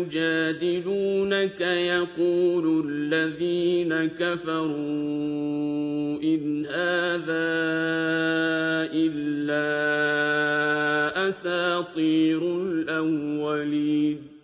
يُجَادِلُونَكَ يَقُولُ الَّذِينَ كَفَرُوا إِنْ هَٰذَا إِلَّا أَسَاطِيرُ الْأَوَّلِينَ.